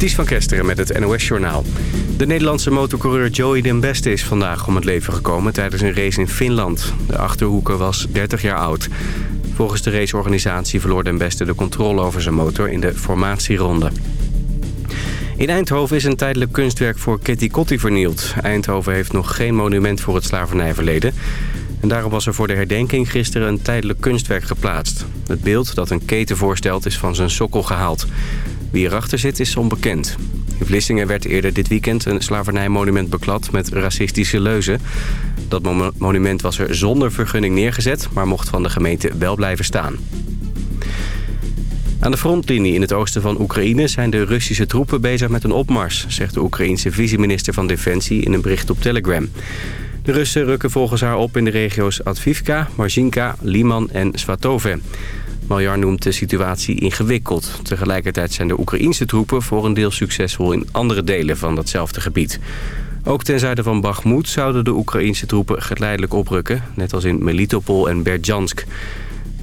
Ties van Kesteren met het NOS-journaal. De Nederlandse motorcoureur Joey den Beste is vandaag om het leven gekomen tijdens een race in Finland. De Achterhoeker was 30 jaar oud. Volgens de raceorganisatie verloor den Beste de controle over zijn motor in de formatieronde. In Eindhoven is een tijdelijk kunstwerk voor Kitty Kotti vernield. Eindhoven heeft nog geen monument voor het slavernijverleden. En daarom was er voor de herdenking gisteren een tijdelijk kunstwerk geplaatst. Het beeld dat een keten voorstelt is van zijn sokkel gehaald. Wie erachter zit is onbekend. In Vlissingen werd eerder dit weekend een slavernijmonument beklad met racistische leuzen. Dat monument was er zonder vergunning neergezet, maar mocht van de gemeente wel blijven staan. Aan de frontlinie in het oosten van Oekraïne zijn de Russische troepen bezig met een opmars, zegt de Oekraïense viceminister van Defensie in een bericht op Telegram. De Russen rukken volgens haar op in de regio's Advivka, Marzinka, Liman en Svatove. Maljar noemt de situatie ingewikkeld. Tegelijkertijd zijn de Oekraïense troepen voor een deel succesvol in andere delen van datzelfde gebied. Ook ten zuiden van Bakhmut zouden de Oekraïense troepen geleidelijk oprukken, net als in Melitopol en Berjansk.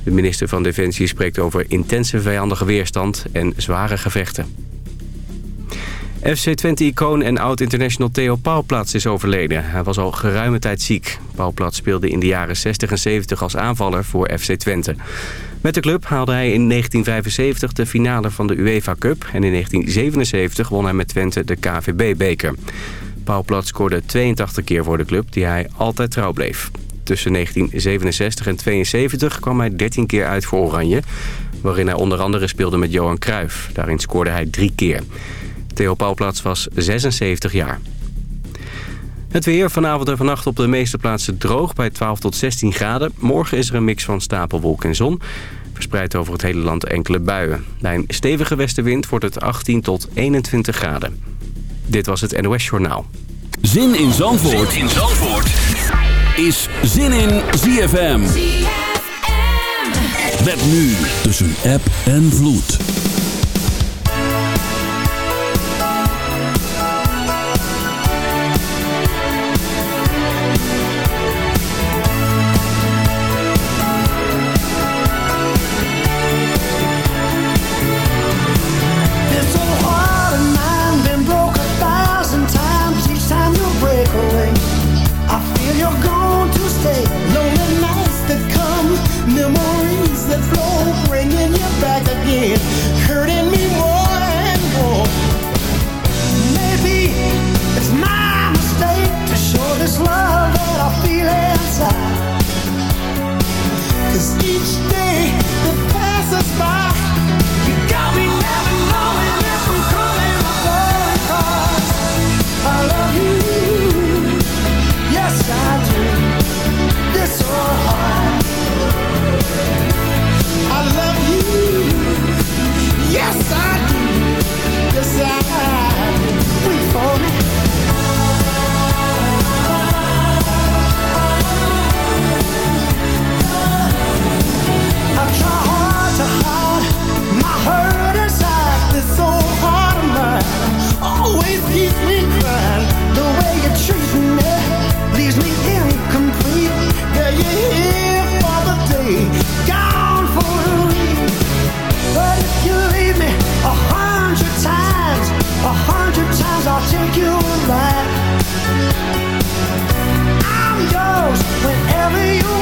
De minister van Defensie spreekt over intense vijandige weerstand en zware gevechten. FC Twente-icoon en oud-international Theo Pauwplaats is overleden. Hij was al geruime tijd ziek. Pauwplaats speelde in de jaren 60 en 70 als aanvaller voor FC Twente. Met de club haalde hij in 1975 de finale van de UEFA Cup... en in 1977 won hij met Twente de KVB-beker. Pauwplaats scoorde 82 keer voor de club, die hij altijd trouw bleef. Tussen 1967 en 72 kwam hij 13 keer uit voor Oranje... waarin hij onder andere speelde met Johan Cruijff. Daarin scoorde hij drie keer. Theo Pauwplaats was 76 jaar. Het weer vanavond en vannacht op de meeste plaatsen droog bij 12 tot 16 graden. Morgen is er een mix van stapelwolk en zon. Verspreid over het hele land enkele buien. Bij een stevige westenwind wordt het 18 tot 21 graden. Dit was het NOS Journaal. Zin in Zandvoort, zin in Zandvoort. is Zin in ZFM. ZFM. Met nu tussen app en vloed. hundred times, a hundred times I'll take you alive. I'm yours whenever you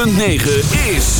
106.9 is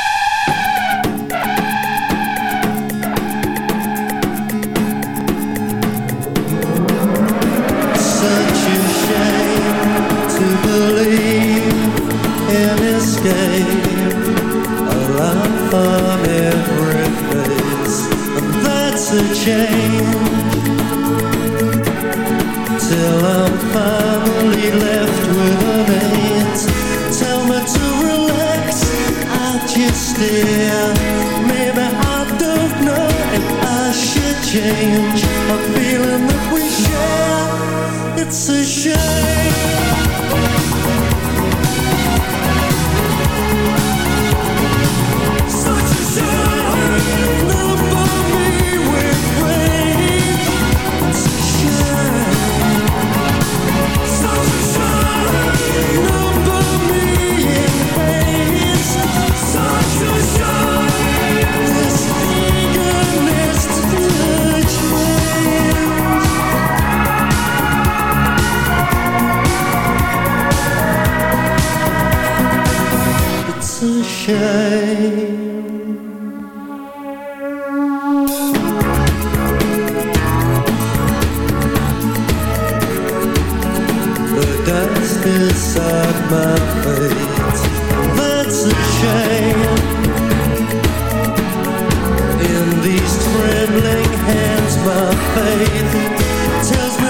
faith. Tells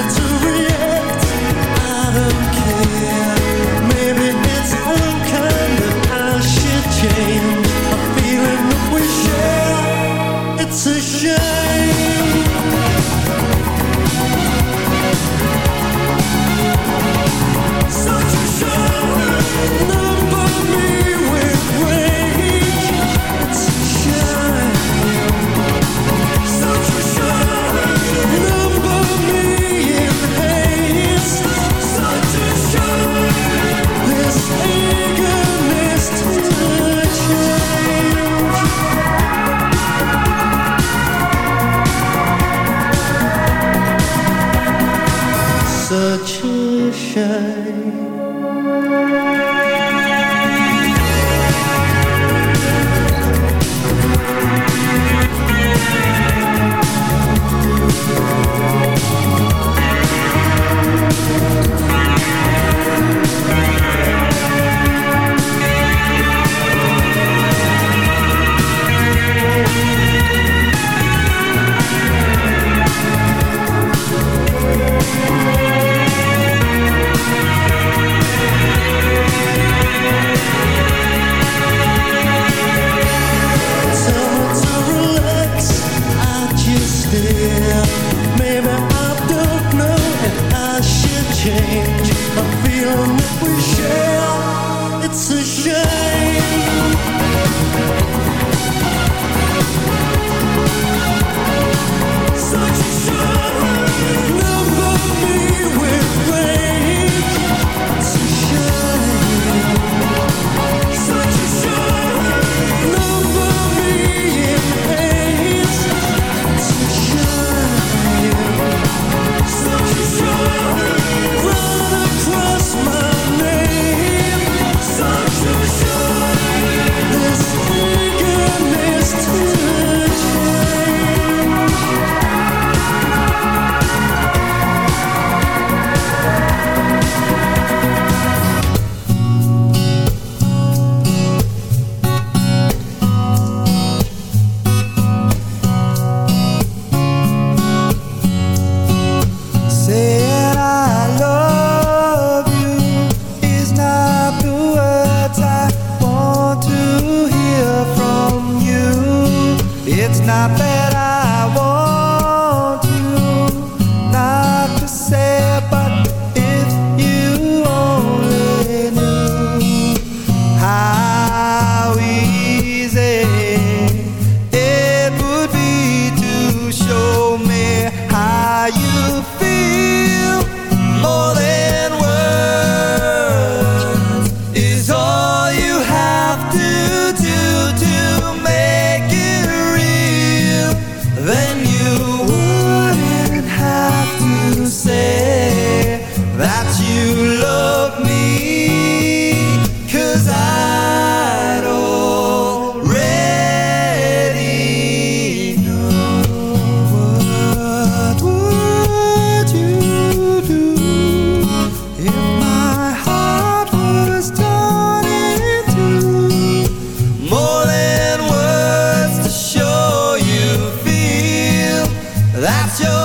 That's your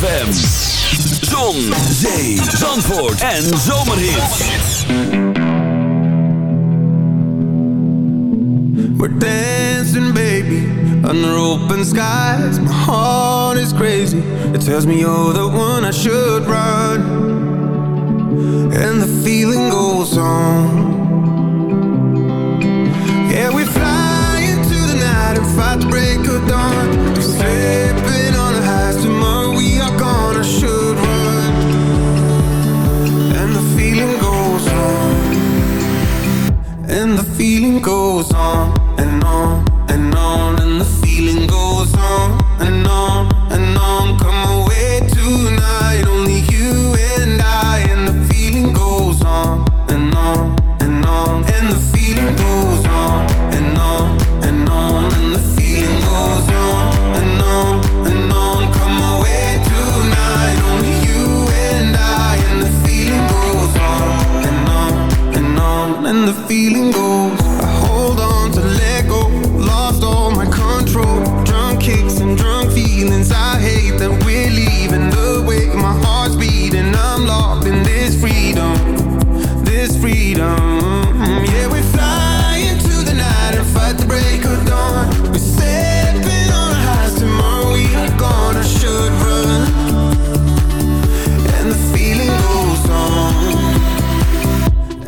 ZFM. Zon, zee, zandvoort en zomerhits. We're dancing, baby, under open skies. My heart is crazy. It tells me you're the one I should run. And the feeling goes on. Yeah, we fly into the night and fight to break of dawn. goes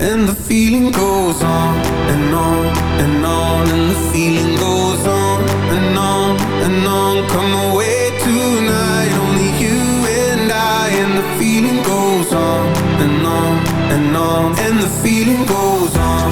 And the feeling goes on and on and on And the feeling goes on and on and on. Come away tonight, only you and I. And the feeling goes on and on and on And the feeling goes on.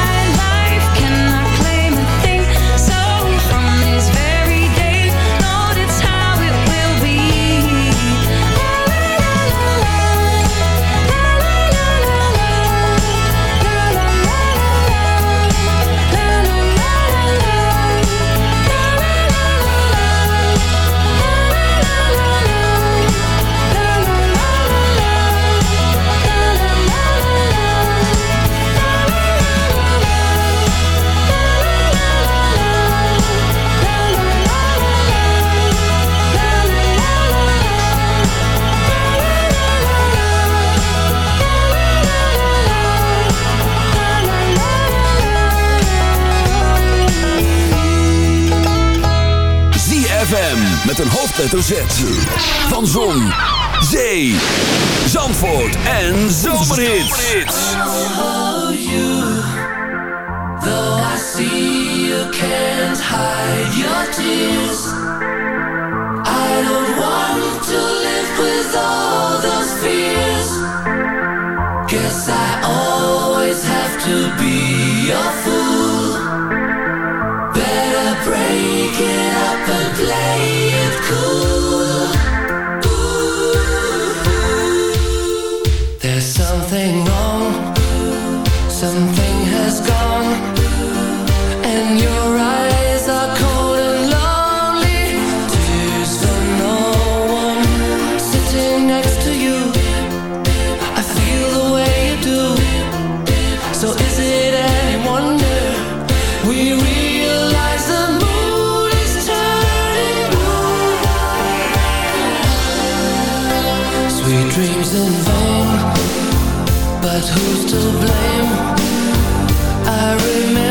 hoofdletter Z. Van Zon, Zee, Zandvoort en Zomerhits. Though I see you can't hide your tears I don't want to live with all those fears Guess I always have to be your fool Ooh. in vain But who's to blame? I remember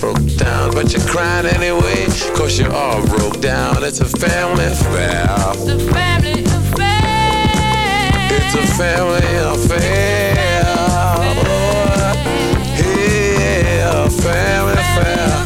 broke down. But you're crying anyway cause you're all broke down. It's a family affair. The family affair. It's a family affair. Oh, yeah, family affair.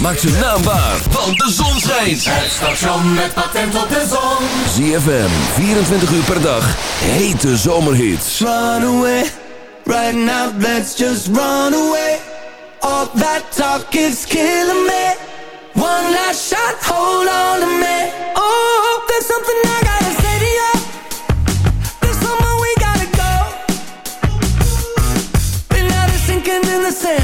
Maak ze naambaar, want de zon schijnt. Het station met patent op de zon. ZFM, 24 uur per dag. Hete zomerhits. Run away, right now let's just run away. All that talk is killing me. One last shot, hold on to me. Oh, there's something I gotta say to you. There's somewhere we gotta go. In the.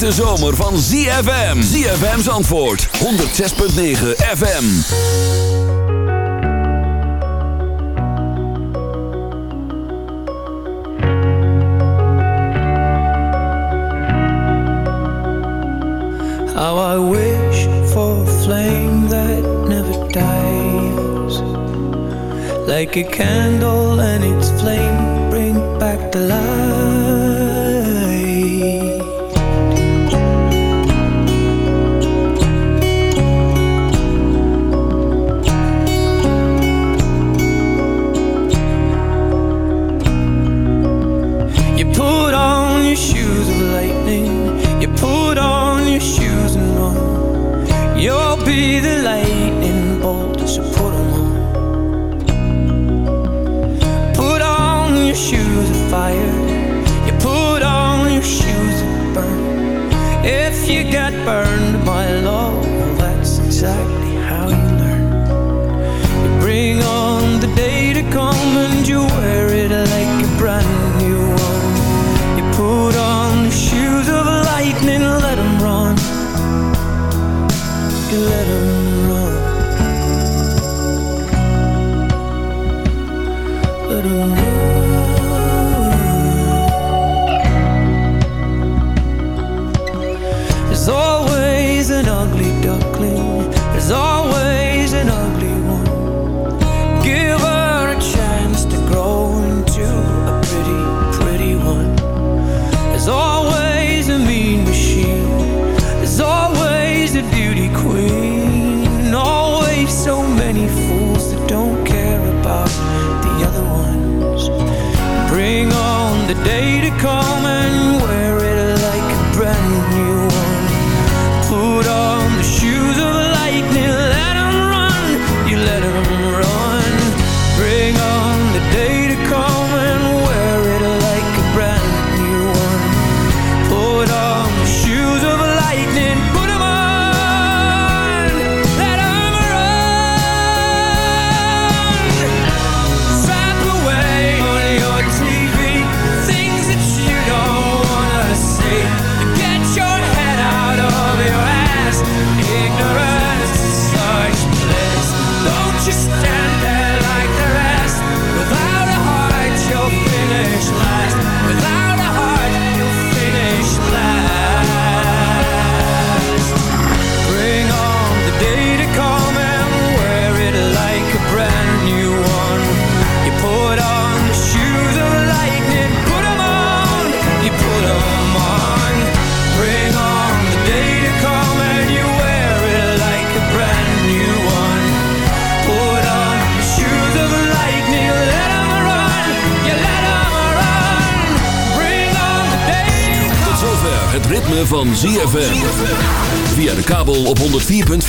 hete zomer van ZFM. ZFM's antwoord 106.9 FM. How I wish for a flame that never dies. Like a candle and its flame bring back the light.